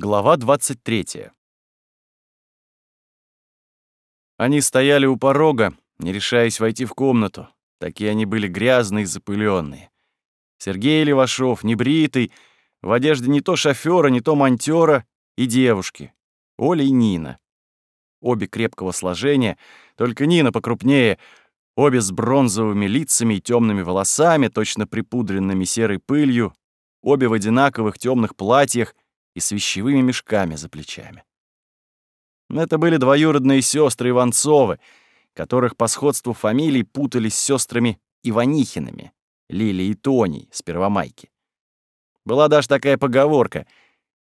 Глава 23. Они стояли у порога, не решаясь войти в комнату. Такие они были грязные и запыленные. Сергей Левашов, небритый, в одежде не то шофера, не то монтера, и девушки. Оля и Нина. Обе крепкого сложения, только Нина покрупнее, обе с бронзовыми лицами и темными волосами, точно припудренными серой пылью, обе в одинаковых темных платьях — и с вещевыми мешками за плечами. Это были двоюродные сестры Иванцовы, которых по сходству фамилий путались с сестрами Иванихинами, Лили и Тоней с Первомайки. Была даже такая поговорка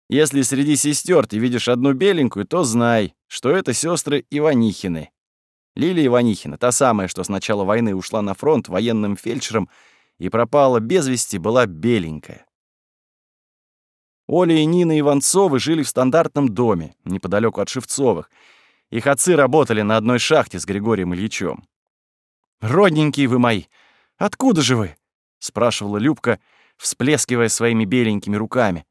«Если среди сестер ты видишь одну беленькую, то знай, что это сестры Иванихины». Лилия Иванихина, та самая, что с начала войны ушла на фронт военным фельдшером и пропала без вести, была беленькая. Оля и Нина Иванцовы жили в стандартном доме, неподалеку от Шевцовых. Их отцы работали на одной шахте с Григорием Ильичем. «Родненькие вы мои! Откуда же вы?» — спрашивала Любка, всплескивая своими беленькими руками.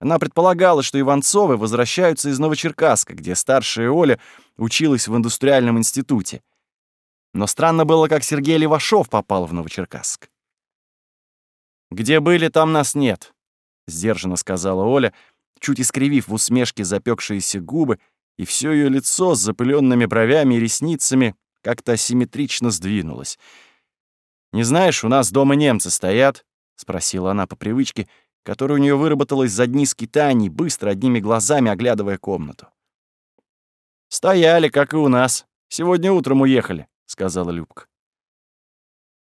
Она предполагала, что Иванцовы возвращаются из Новочеркасска, где старшая Оля училась в индустриальном институте. Но странно было, как Сергей Левашов попал в Новочеркасск. «Где были, там нас нет», — сдержанно сказала Оля, чуть искривив в усмешке запекшиеся губы, и все ее лицо с запыленными бровями и ресницами как-то асимметрично сдвинулось. «Не знаешь, у нас дома немцы стоят?» — спросила она по привычке, которая у нее выработалась за дни скитаний, быстро одними глазами оглядывая комнату. «Стояли, как и у нас. Сегодня утром уехали», — сказала Любка.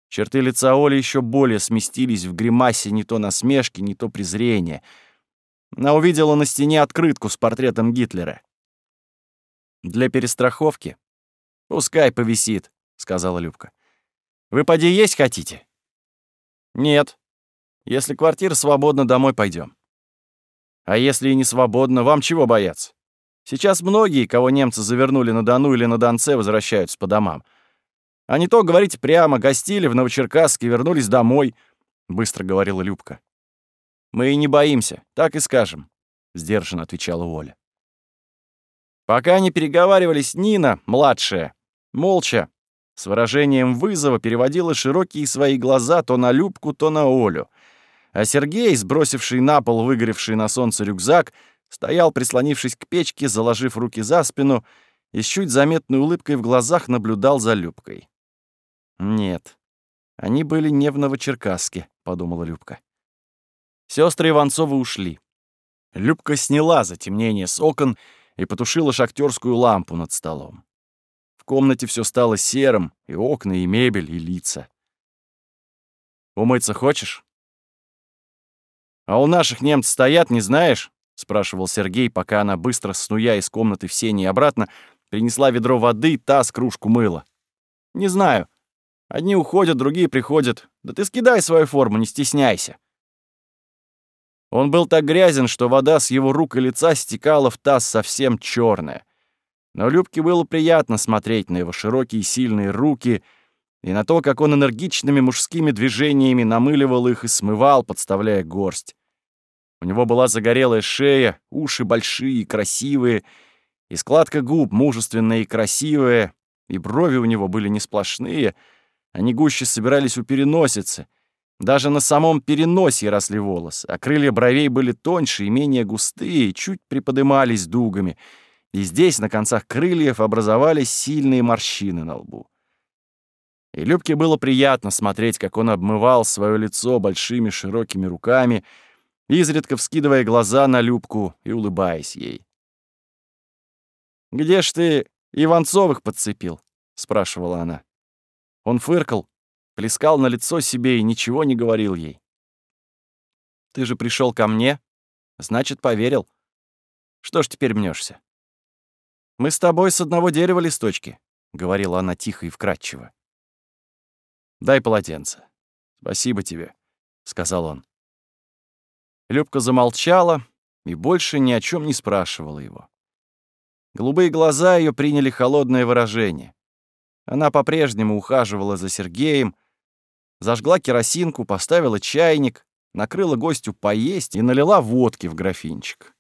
Черты лица Оли еще более сместились в гримасе не то насмешки, не то презрения. Она увидела на стене открытку с портретом Гитлера. «Для перестраховки? Пускай повисит», — сказала Любка. «Вы поди есть хотите?» «Нет. Если квартира свободна, домой пойдем. «А если и не свободно, вам чего бояться? Сейчас многие, кого немцы завернули на Дону или на Донце, возвращаются по домам. А не то, говорите прямо, гостили в Новочеркасске, вернулись домой», — быстро говорила Любка. «Мы и не боимся, так и скажем», — сдержанно отвечала Оля. Пока они переговаривались, Нина, младшая, молча, с выражением вызова переводила широкие свои глаза то на Любку, то на Олю. А Сергей, сбросивший на пол выгоревший на солнце рюкзак, стоял, прислонившись к печке, заложив руки за спину и с чуть заметной улыбкой в глазах наблюдал за Любкой. Нет, они были не в Новочеркасске, подумала Любка. Сестры Иванцовы ушли. Любка сняла затемнение с окон и потушила шахтерскую лампу над столом. В комнате все стало серым, и окна, и мебель, и лица. «Умыться хочешь?» «А у наших немцев стоят, не знаешь?» — спрашивал Сергей, пока она, быстро снуя из комнаты в сене и обратно, принесла ведро воды, таз, кружку мыла. «Не знаю. Одни уходят, другие приходят. Да ты скидай свою форму, не стесняйся. Он был так грязен, что вода с его рук и лица стекала в таз совсем черная. Но Любке было приятно смотреть на его широкие сильные руки и на то, как он энергичными мужскими движениями намыливал их и смывал, подставляя горсть. У него была загорелая шея, уши большие и красивые, и складка губ мужественная и красивая, и брови у него были не сплошные — они гуще собирались у переносицы. Даже на самом переносе росли волосы, а крылья бровей были тоньше и менее густые, чуть приподымались дугами. И здесь, на концах крыльев, образовались сильные морщины на лбу. И Любке было приятно смотреть, как он обмывал свое лицо большими широкими руками, изредка вскидывая глаза на Любку и улыбаясь ей. «Где ж ты Иванцовых подцепил?» — спрашивала она. Он фыркал, плескал на лицо себе и ничего не говорил ей. «Ты же пришел ко мне, значит, поверил. Что ж теперь мнешься? «Мы с тобой с одного дерева листочки», — говорила она тихо и вкрадчиво. «Дай полотенце. Спасибо тебе», — сказал он. Любка замолчала и больше ни о чем не спрашивала его. Голубые глаза ее приняли холодное выражение. Она по-прежнему ухаживала за Сергеем, зажгла керосинку, поставила чайник, накрыла гостю поесть и налила водки в графинчик.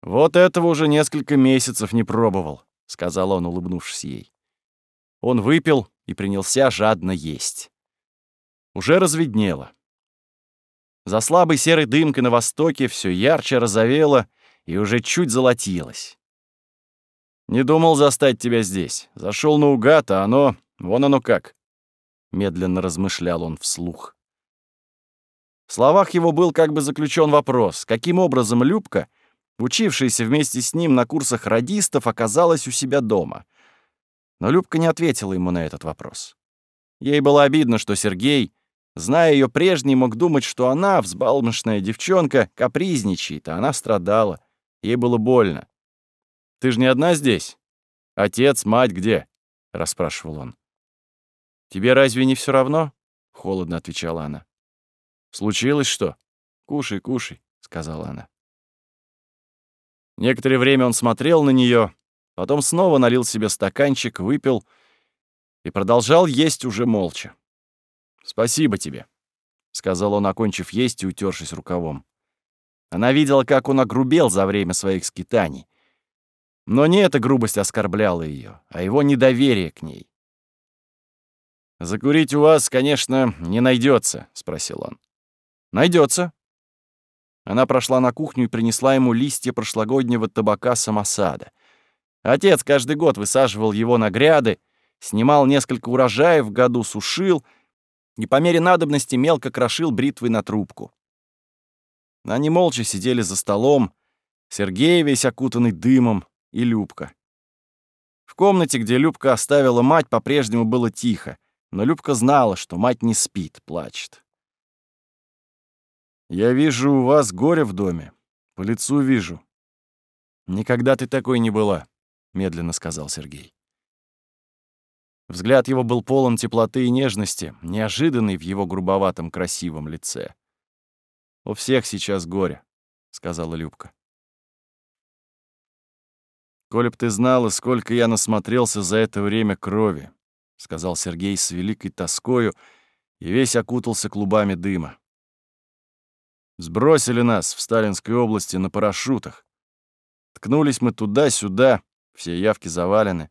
«Вот этого уже несколько месяцев не пробовал», — сказал он, улыбнувшись ей. Он выпил и принялся жадно есть. Уже разведнело. За слабой серой дымкой на востоке все ярче розовело и уже чуть золотилось. «Не думал застать тебя здесь. Зашел наугад, а оно... Вон оно как!» Медленно размышлял он вслух. В словах его был как бы заключен вопрос, каким образом Любка, учившаяся вместе с ним на курсах радистов, оказалась у себя дома. Но Любка не ответила ему на этот вопрос. Ей было обидно, что Сергей, Зная ее прежней, мог думать, что она, взбалмошная девчонка, капризничает, а она страдала. Ей было больно. «Ты же не одна здесь? Отец, мать где?» — расспрашивал он. «Тебе разве не все равно?» — холодно отвечала она. «Случилось что? Кушай, кушай», — сказала она. Некоторое время он смотрел на нее, потом снова налил себе стаканчик, выпил и продолжал есть уже молча. «Спасибо тебе», — сказал он, окончив есть и утершись рукавом. Она видела, как он огрубел за время своих скитаний. Но не эта грубость оскорбляла ее, а его недоверие к ней. «Закурить у вас, конечно, не найдется, спросил он. Найдется. Она прошла на кухню и принесла ему листья прошлогоднего табака самосада. Отец каждый год высаживал его на гряды, снимал несколько урожаев в году, сушил — и по мере надобности мелко крошил бритвой на трубку. Они молча сидели за столом, Сергей весь окутанный дымом и Любка. В комнате, где Любка оставила мать, по-прежнему было тихо, но Любка знала, что мать не спит, плачет. «Я вижу у вас горе в доме, по лицу вижу». «Никогда ты такой не была», — медленно сказал Сергей. Взгляд его был полон теплоты и нежности, неожиданный в его грубоватом красивом лице. «У всех сейчас горе», — сказала Любка. «Коли б ты знала, сколько я насмотрелся за это время крови», — сказал Сергей с великой тоскою и весь окутался клубами дыма. Сбросили нас в Сталинской области на парашютах. Ткнулись мы туда-сюда, все явки завалены.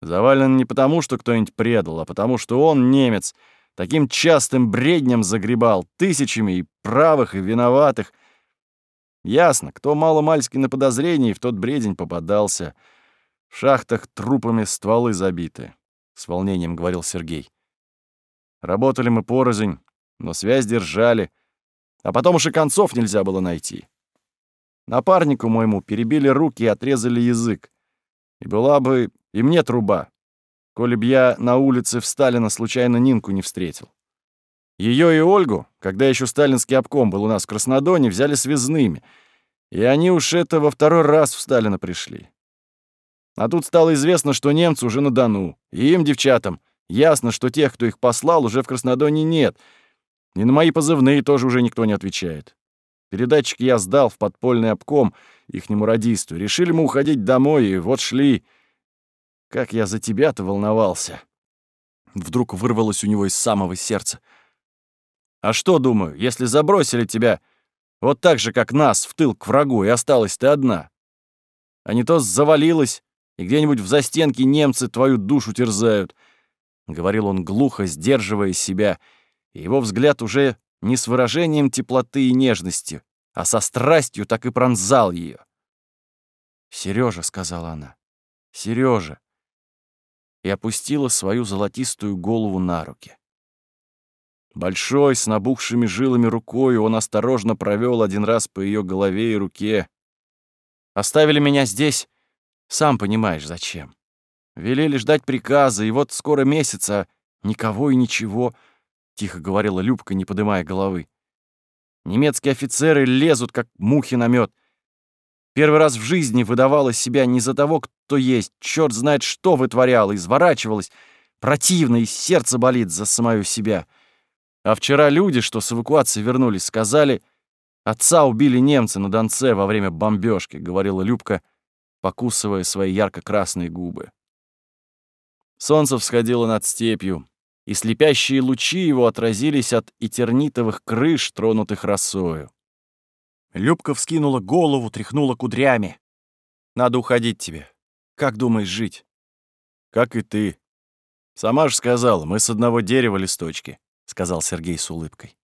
Завален не потому, что кто-нибудь предал, а потому, что он, немец, таким частым бреднем загребал, тысячами и правых, и виноватых. Ясно, кто мало-мальски на подозрении, в тот бредень попадался. В шахтах трупами стволы забиты, — с волнением говорил Сергей. Работали мы порознь, но связь держали, а потом уж и концов нельзя было найти. Напарнику моему перебили руки и отрезали язык. И была бы и мне труба, коли б я на улице в Сталина случайно Нинку не встретил. Ее и Ольгу, когда еще сталинский обком был у нас в Краснодоне, взяли связными, и они уж это во второй раз в Сталина пришли. А тут стало известно, что немцы уже на Дону, и им, девчатам, ясно, что тех, кто их послал, уже в Краснодоне нет, и на мои позывные тоже уже никто не отвечает. Передатчик я сдал в подпольный обком ихнему радисту. Решили мы уходить домой, и вот шли... Как я за тебя-то волновался!» Вдруг вырвалось у него из самого сердца. «А что, думаю, если забросили тебя вот так же, как нас, в тыл к врагу, и осталась ты одна? А не то завалилась, и где-нибудь в застенке немцы твою душу терзают», — говорил он глухо, сдерживая себя, и его взгляд уже не с выражением теплоты и нежности, а со страстью так и пронзал ее. «Серёжа», — сказала она, — «Серёжа, и опустила свою золотистую голову на руки. Большой, с набухшими жилами рукой, он осторожно провел один раз по ее голове и руке. «Оставили меня здесь, сам понимаешь, зачем. Велели ждать приказа, и вот скоро месяца, никого и ничего», — тихо говорила Любка, не поднимая головы. «Немецкие офицеры лезут, как мухи на мед. Первый раз в жизни выдавала себя не за того, кто есть, черт знает что вытворяла, изворачивалась. Противно, и сердце болит за самую себя. А вчера люди, что с эвакуации вернулись, сказали, отца убили немцы на Донце во время бомбежки, говорила Любка, покусывая свои ярко-красные губы. Солнце всходило над степью, и слепящие лучи его отразились от этернитовых крыш, тронутых росою. Любка вскинула голову, тряхнула кудрями. «Надо уходить тебе. Как думаешь жить?» «Как и ты. Сама же сказала, мы с одного дерева листочки», — сказал Сергей с улыбкой.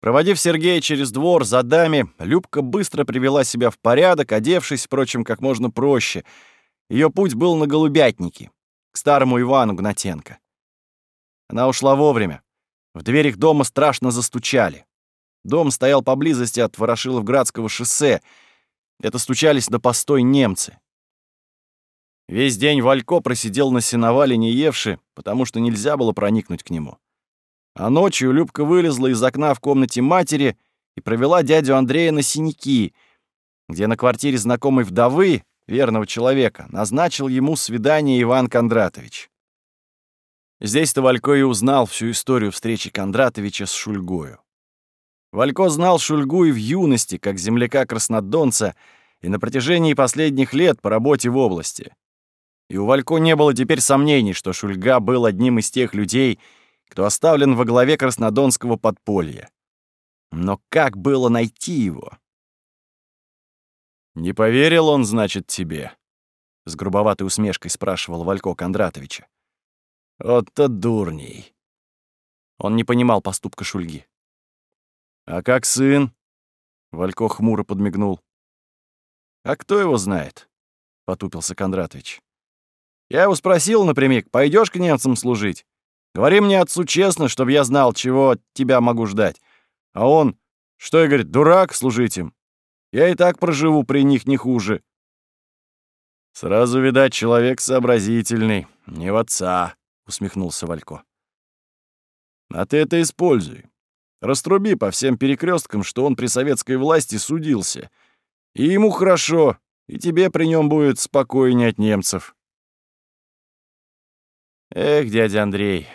Проводив Сергея через двор за даме, Любка быстро привела себя в порядок, одевшись, впрочем, как можно проще. Ее путь был на Голубятники, к старому Ивану Гнатенко. Она ушла вовремя. В дверь их дома страшно застучали. Дом стоял поблизости от Ворошиловградского шоссе. Это стучались на постой немцы. Весь день Валько просидел на сеновале не евши, потому что нельзя было проникнуть к нему. А ночью Любка вылезла из окна в комнате матери и провела дядю Андрея на синяки, где на квартире знакомой вдовы, верного человека, назначил ему свидание Иван Кондратович. Здесь-то Валько и узнал всю историю встречи Кондратовича с Шульгою. Валько знал Шульгу и в юности, как земляка-краснодонца, и на протяжении последних лет по работе в области. И у Валько не было теперь сомнений, что Шульга был одним из тех людей, кто оставлен во главе краснодонского подполья. Но как было найти его? «Не поверил он, значит, тебе?» — с грубоватой усмешкой спрашивал Валько Кондратовича. «Вот-то дурней!» Он не понимал поступка Шульги. «А как сын?» — Валько хмуро подмигнул. «А кто его знает?» — потупился Кондратович. «Я его спросил напрямик, пойдешь к немцам служить? Говори мне отцу честно, чтобы я знал, чего от тебя могу ждать. А он, что я, говорит, дурак служить им? Я и так проживу при них не хуже. Сразу, видать, человек сообразительный, не в отца, усмехнулся Валько. А ты это используй. Раструби по всем перекресткам, что он при советской власти судился. И ему хорошо, и тебе при нем будет спокойнее от немцев. Эх, дядя Андрей,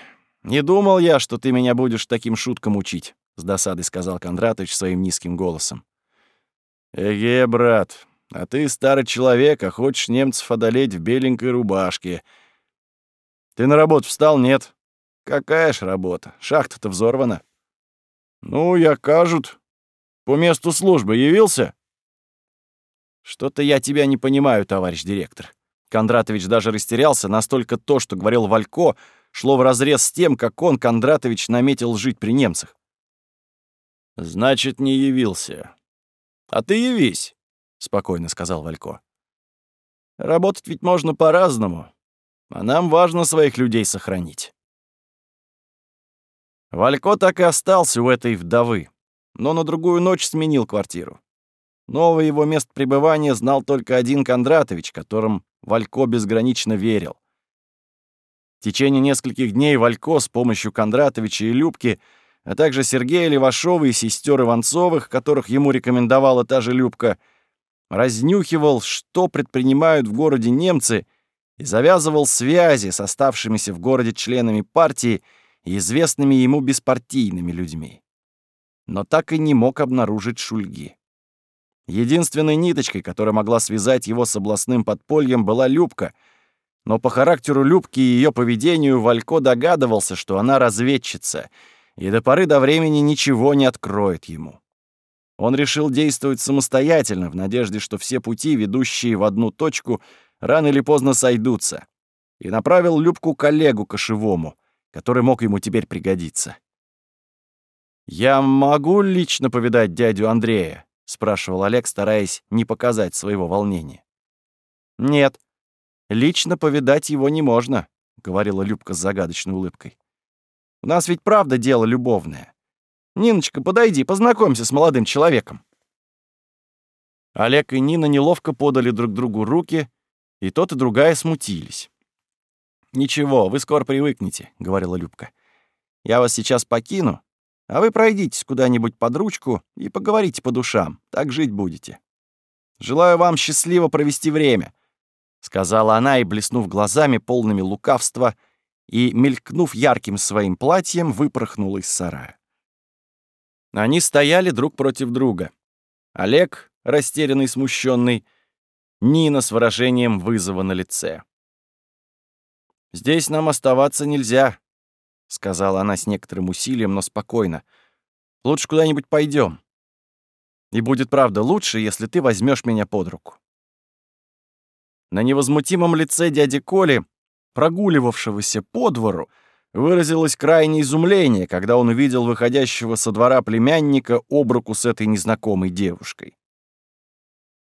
«Не думал я, что ты меня будешь таким шуткам учить», — с досадой сказал Кондратович своим низким голосом. «Эге, брат, а ты старый человек, а хочешь немцев одолеть в беленькой рубашке. Ты на работу встал, нет? Какая ж работа? Шахта-то взорвана». «Ну, я кажут. По месту службы явился?» «Что-то я тебя не понимаю, товарищ директор». Кондратович даже растерялся, настолько то, что говорил Валько, — шло вразрез с тем, как он, Кондратович, наметил жить при немцах. «Значит, не явился. А ты явись», — спокойно сказал Валько. «Работать ведь можно по-разному, а нам важно своих людей сохранить». Валько так и остался у этой вдовы, но на другую ночь сменил квартиру. Новое его место пребывания знал только один Кондратович, которым Валько безгранично верил. В течение нескольких дней Валько с помощью Кондратовича и Любки, а также Сергея Левашова и сестер Иванцовых, которых ему рекомендовала та же Любка, разнюхивал, что предпринимают в городе немцы, и завязывал связи с оставшимися в городе членами партии и известными ему беспартийными людьми. Но так и не мог обнаружить Шульги. Единственной ниточкой, которая могла связать его с областным подпольем, была Любка — но по характеру Любки и ее поведению Валько догадывался, что она разведчица, и до поры до времени ничего не откроет ему. Он решил действовать самостоятельно, в надежде, что все пути, ведущие в одну точку, рано или поздно сойдутся, и направил Любку коллегу кошевому, который мог ему теперь пригодиться. «Я могу лично повидать дядю Андрея?» — спрашивал Олег, стараясь не показать своего волнения. «Нет», Лично повидать его не можно, говорила Любка с загадочной улыбкой. У нас ведь правда дело любовное. Ниночка, подойди, познакомься с молодым человеком. Олег и Нина неловко подали друг другу руки, и тот и другая смутились. «Ничего, вы скоро привыкнете», — говорила Любка. «Я вас сейчас покину, а вы пройдитесь куда-нибудь под ручку и поговорите по душам. Так жить будете. Желаю вам счастливо провести время. — сказала она и, блеснув глазами, полными лукавства, и, мелькнув ярким своим платьем, выпорхнула из сарая. Они стояли друг против друга. Олег, растерянный, смущенный, Нина с выражением вызова на лице. «Здесь нам оставаться нельзя», — сказала она с некоторым усилием, но спокойно. «Лучше куда-нибудь пойдем. И будет, правда, лучше, если ты возьмешь меня под руку». На невозмутимом лице дяди Коли, прогуливавшегося по двору, выразилось крайнее изумление, когда он увидел выходящего со двора племянника об руку с этой незнакомой девушкой.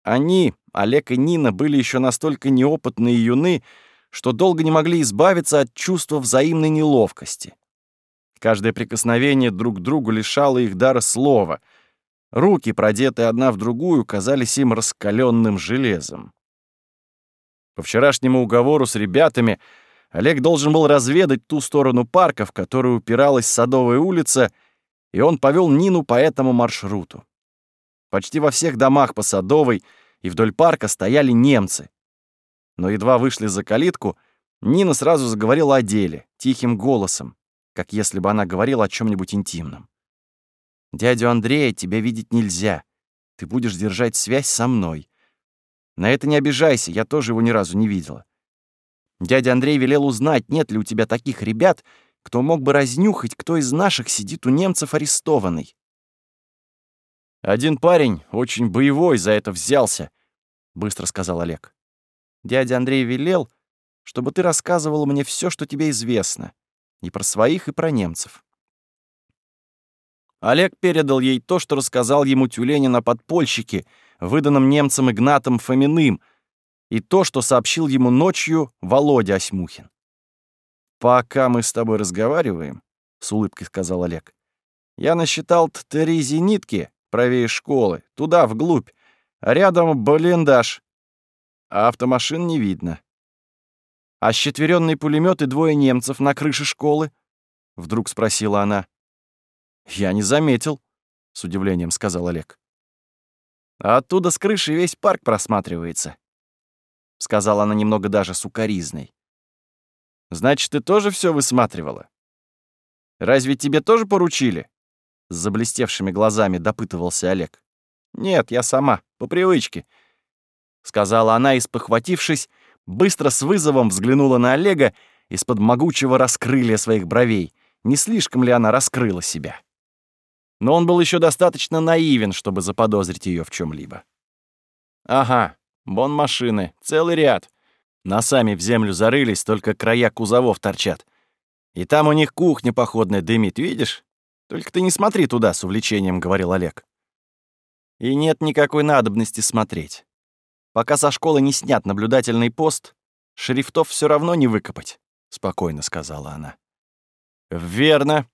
Они, Олег и Нина, были еще настолько неопытны и юны, что долго не могли избавиться от чувства взаимной неловкости. Каждое прикосновение друг к другу лишало их дара слова. Руки, продетые одна в другую, казались им раскаленным железом. По вчерашнему уговору с ребятами Олег должен был разведать ту сторону парка, в которую упиралась Садовая улица, и он повел Нину по этому маршруту. Почти во всех домах по Садовой и вдоль парка стояли немцы. Но едва вышли за калитку, Нина сразу заговорила о деле, тихим голосом, как если бы она говорила о чем нибудь интимном. «Дядю Андрея тебе видеть нельзя. Ты будешь держать связь со мной. На это не обижайся, я тоже его ни разу не видела. Дядя Андрей велел узнать, нет ли у тебя таких ребят, кто мог бы разнюхать, кто из наших сидит у немцев арестованный. «Один парень, очень боевой, за это взялся», — быстро сказал Олег. «Дядя Андрей велел, чтобы ты рассказывал мне все, что тебе известно, и про своих, и про немцев». Олег передал ей то, что рассказал ему Тюленин о подпольщике, выданном немцам Игнатом Фоминым, и то, что сообщил ему ночью Володя Осьмухин. «Пока мы с тобой разговариваем», — с улыбкой сказал Олег, «я насчитал три зенитки правее школы, туда, вглубь, а рядом блиндаж, а автомашин не видно. А щетверенный пулемет и двое немцев на крыше школы?» — вдруг спросила она. «Я не заметил», — с удивлением сказал Олег. «А оттуда с крыши весь парк просматривается сказала она немного даже сукоризной. Значит, ты тоже все высматривала? Разве тебе тоже поручили? С заблестевшими глазами допытывался Олег. Нет, я сама, по привычке, сказала она и, спохватившись, быстро с вызовом взглянула на Олега из-под могучего раскрылия своих бровей. Не слишком ли она раскрыла себя? Но он был еще достаточно наивен, чтобы заподозрить ее в чем либо Ага, Вон машины, целый ряд. Носами в землю зарылись, только края кузовов торчат. И там у них кухня походная дымит, видишь? Только ты не смотри туда, с увлечением говорил Олег. И нет никакой надобности смотреть. Пока со школы не снят наблюдательный пост, шрифтов все равно не выкопать, спокойно сказала она. Верно.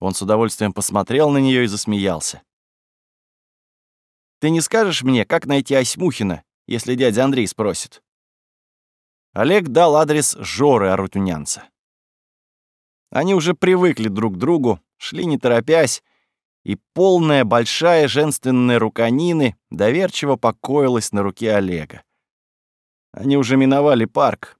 Он с удовольствием посмотрел на нее и засмеялся. Ты не скажешь мне, как найти Осьмухина, если дядя Андрей спросит?» Олег дал адрес Жоры Арутюнянца. Они уже привыкли друг к другу, шли не торопясь, и полная большая женственная рука Нины доверчиво покоилась на руке Олега. Они уже миновали парк.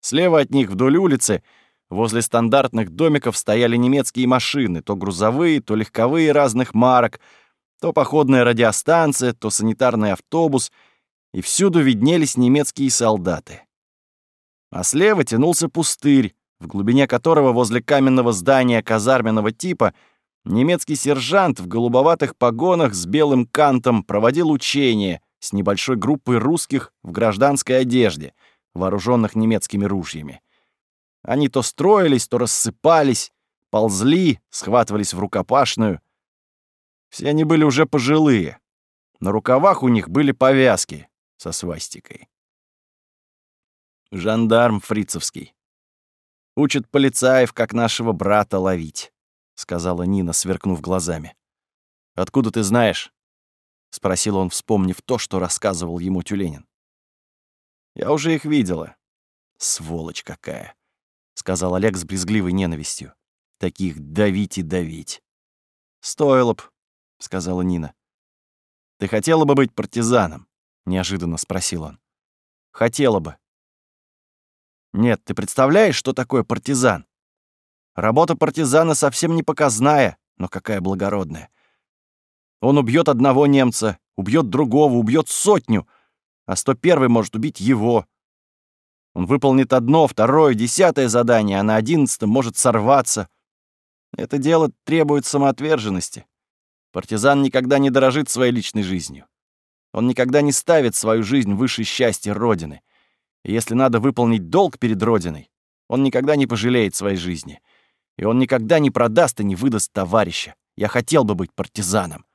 Слева от них вдоль улицы возле стандартных домиков стояли немецкие машины, то грузовые, то легковые разных марок — то походная радиостанция, то санитарный автобус, и всюду виднелись немецкие солдаты. А слева тянулся пустырь, в глубине которого возле каменного здания казарменного типа немецкий сержант в голубоватых погонах с белым кантом проводил учение с небольшой группой русских в гражданской одежде, вооруженных немецкими ружьями. Они то строились, то рассыпались, ползли, схватывались в рукопашную. Все они были уже пожилые. На рукавах у них были повязки со свастикой. Жандарм фрицевский. Учит полицаев, как нашего брата ловить, сказала Нина, сверкнув глазами. Откуда ты знаешь? спросил он, вспомнив то, что рассказывал ему Тюленин. Я уже их видела. Сволочь какая, сказал Олег с брезгливой ненавистью. Таких давить и давить. Стоило б, — сказала Нина. «Ты хотела бы быть партизаном?» — неожиданно спросил он. «Хотела бы». «Нет, ты представляешь, что такое партизан? Работа партизана совсем не показная, но какая благородная. Он убьет одного немца, убьет другого, убьет сотню, а сто первый может убить его. Он выполнит одно, второе, десятое задание, а на одиннадцатом может сорваться. Это дело требует самоотверженности. партизан никогда не дорожит своей личной жизнью. Он никогда не ставит свою жизнь выше счастья Родины. И если надо выполнить долг перед Родиной, он никогда не пожалеет своей жизни. И он никогда не продаст и не выдаст товарища. Я хотел бы быть партизаном.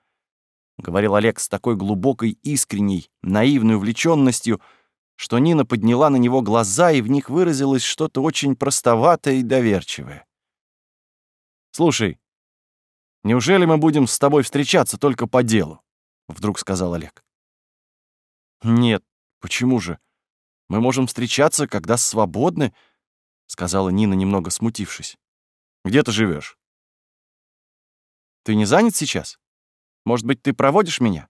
Говорил Олег с такой глубокой, искренней, наивной увлеченностью, что Нина подняла на него глаза, и в них выразилось что-то очень простоватое и доверчивое. «Слушай, неужели мы будем с тобой встречаться только по делу?» — вдруг сказал Олег. «Нет, почему же? Мы можем встречаться, когда свободны», — сказала Нина, немного смутившись. «Где ты живешь? «Ты не занят сейчас? Может быть, ты проводишь меня?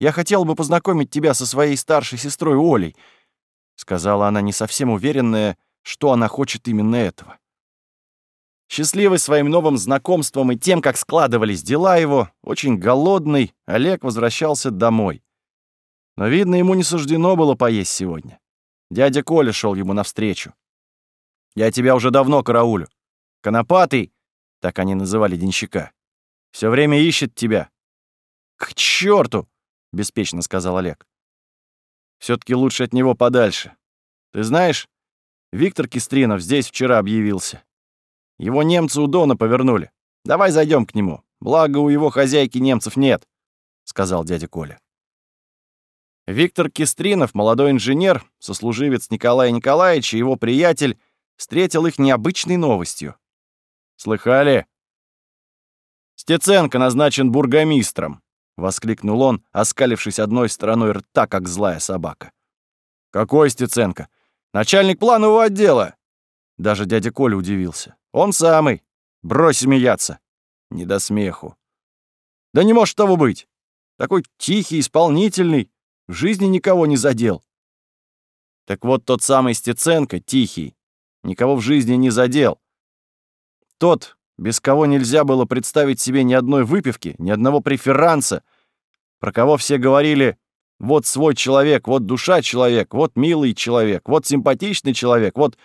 Я хотела бы познакомить тебя со своей старшей сестрой Олей», — сказала она, не совсем уверенная, что она хочет именно этого. Счастливый своим новым знакомством и тем, как складывались дела его, очень голодный, Олег возвращался домой. Но, видно, ему не суждено было поесть сегодня. Дядя Коля шел ему навстречу. «Я тебя уже давно караулю. Конопатый!» — так они называли денщика. Все время ищет тебя». «К черту! беспечно сказал Олег. все таки лучше от него подальше. Ты знаешь, Виктор Кистринов здесь вчера объявился. Его немцы у Дона повернули. Давай зайдем к нему. Благо, у его хозяйки немцев нет», — сказал дядя Коля. Виктор Кистринов, молодой инженер, сослуживец Николая Николаевича, его приятель, встретил их необычной новостью. «Слыхали? Стеценко назначен бургомистром!» — воскликнул он, оскалившись одной стороной рта, как злая собака. «Какой Стеценко? Начальник планового отдела!» Даже дядя Коля удивился. «Он самый! Брось смеяться!» Не до смеху. «Да не может того быть! Такой тихий, исполнительный, в жизни никого не задел. Так вот тот самый Стеценко, тихий, никого в жизни не задел. Тот, без кого нельзя было представить себе ни одной выпивки, ни одного преферанса, про кого все говорили «вот свой человек, вот душа человек, вот милый человек, вот симпатичный человек, вот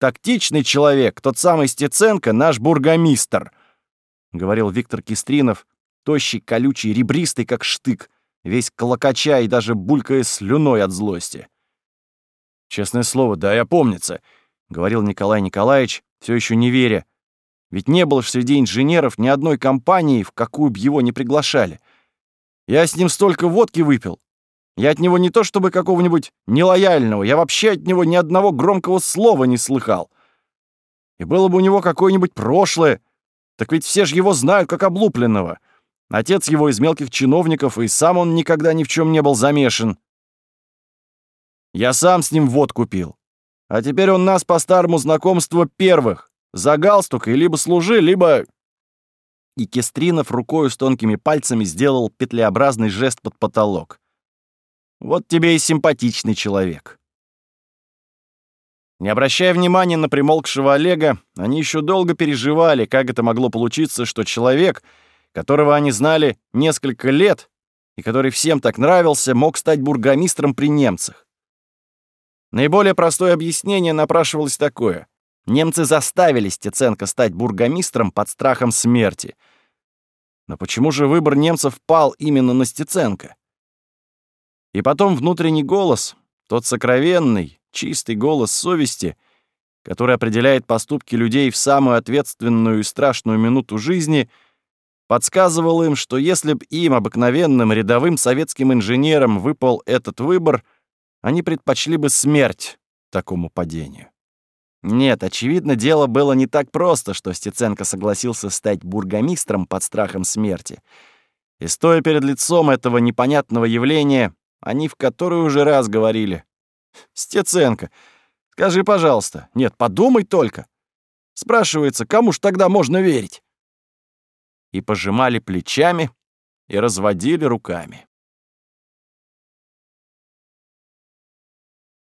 тактичный человек, тот самый Стеценко, наш бургомистр», — говорил Виктор Кистринов, тощий, колючий, ребристый, как штык, весь колокача и даже булькая слюной от злости. «Честное слово, да, я помнится», — говорил Николай Николаевич, все еще не веря. Ведь не было ж среди инженеров ни одной компании, в какую б его не приглашали. Я с ним столько водки выпил. Я от него не то чтобы какого-нибудь нелояльного, я вообще от него ни одного громкого слова не слыхал. И было бы у него какое-нибудь прошлое, так ведь все же его знают как облупленного. Отец его из мелких чиновников, и сам он никогда ни в чем не был замешан. Я сам с ним водку пил. А теперь он нас по старому знакомству первых. За галстукой либо служи, либо...» И Кестринов рукою с тонкими пальцами сделал петлеобразный жест под потолок. «Вот тебе и симпатичный человек». Не обращая внимания на примолкшего Олега, они еще долго переживали, как это могло получиться, что человек — которого они знали несколько лет и который всем так нравился, мог стать бургомистром при немцах. Наиболее простое объяснение напрашивалось такое. Немцы заставили Стеценко стать бургомистром под страхом смерти. Но почему же выбор немцев пал именно на Стеценко? И потом внутренний голос, тот сокровенный, чистый голос совести, который определяет поступки людей в самую ответственную и страшную минуту жизни — подсказывал им, что если б им, обыкновенным рядовым советским инженерам, выпал этот выбор, они предпочли бы смерть такому падению. Нет, очевидно, дело было не так просто, что Стеценко согласился стать бургомистром под страхом смерти. И стоя перед лицом этого непонятного явления, они в который уже раз говорили. «Стеценко, скажи, пожалуйста, нет, подумай только. Спрашивается, кому ж тогда можно верить?» и пожимали плечами и разводили руками.